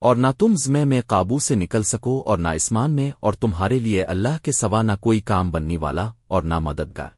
اور نہ تم زمے میں قابو سے نکل سکو اور نہ اسمان میں اور تمہارے لیے اللہ کے سوا نہ کوئی کام بننے والا اور نہ مددگار۔